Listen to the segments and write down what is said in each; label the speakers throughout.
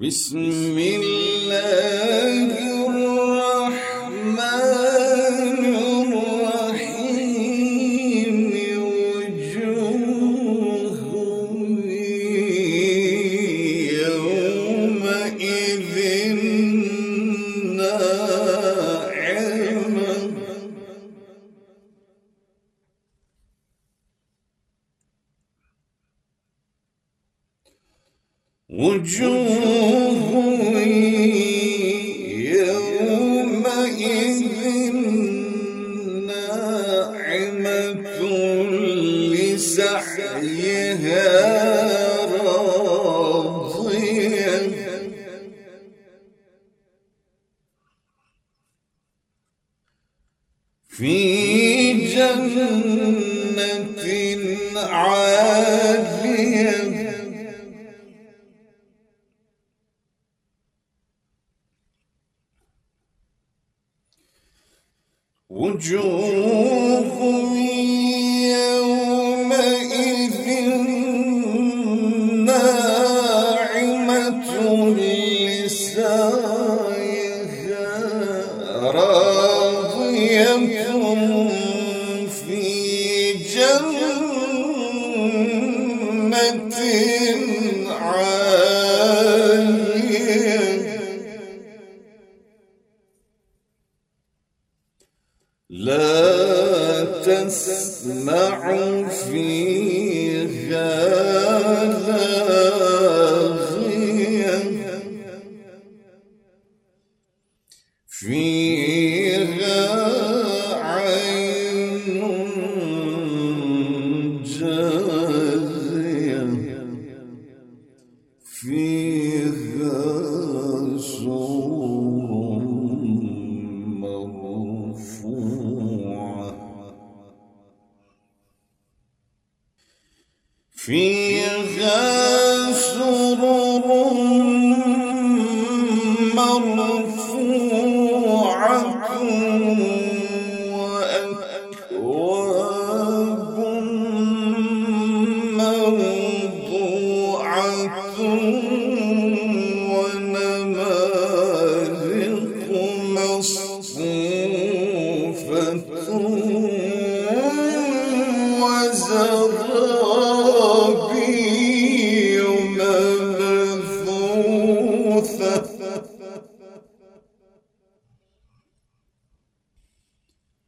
Speaker 1: بسم الله وجوه يومئذ ناعمة لسعيها. وجوه يومئذ ناعمة لسعيها راضية في جنة. لاغية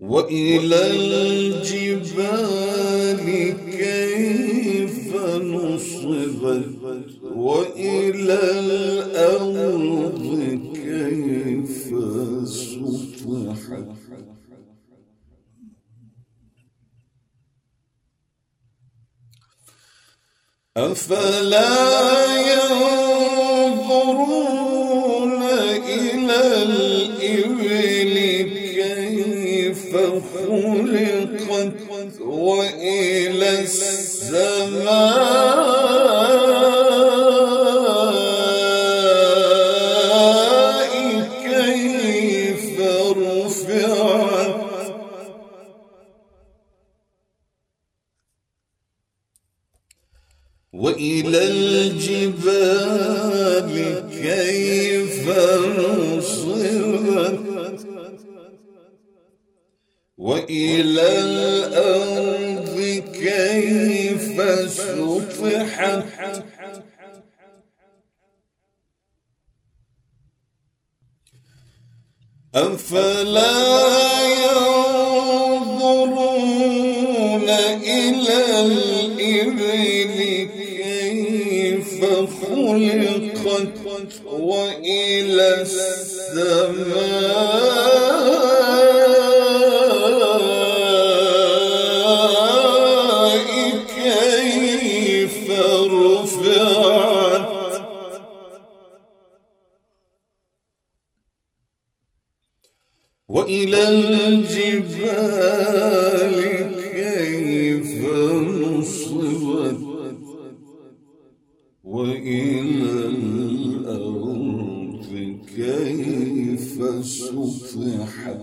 Speaker 1: وإلى الجبال كيف نصبت؟ وإلى الأرض كيف سطحت؟ أفلا ينظرون إلى الإبل كيف خلقت وإلى السماء كيف رفعت. وإلى الجبال كيف نصبت وإلى الأرض كيف سطحت؟ أفلا ينظرون إلى الإبل كيف خلقت وإلى رفعت وإلى الجبال كيف نصبت؟ وإلى الأرض كيف سطحت؟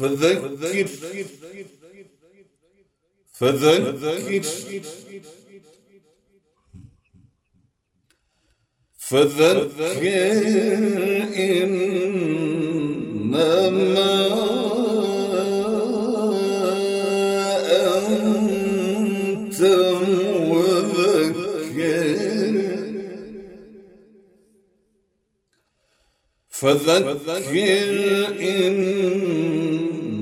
Speaker 1: فذكر فذكر فذكر إنما أنت مذكر. فذكر إنما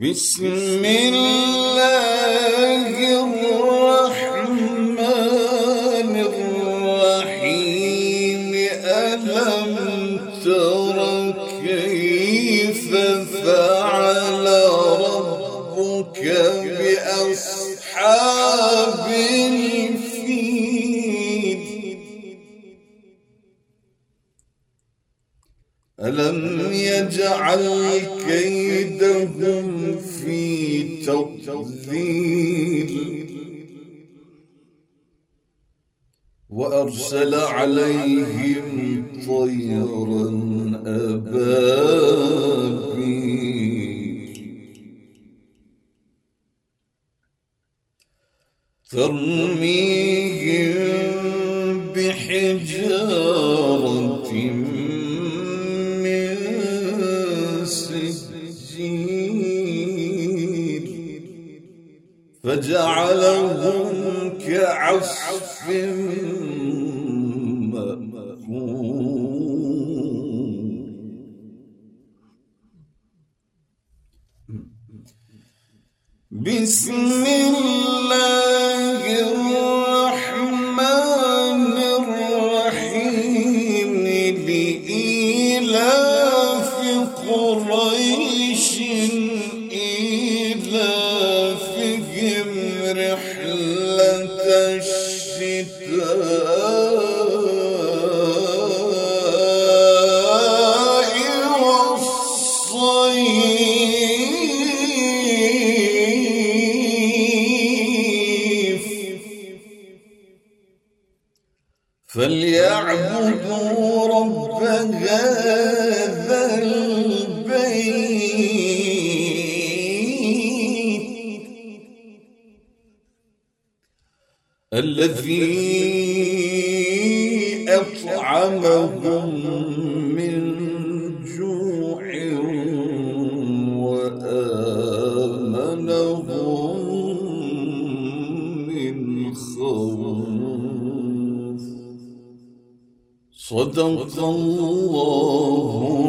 Speaker 1: بسم الله وأرسل عليهم طيرا أبابيل. ترميهم بحجارة فجعلهم كعصف مأكول بسم الله. الشتاء والصيف. فليعبدوا رب هذا البيت. الذي أطعمهم من جوع وآمنهم من خوف. صدق الله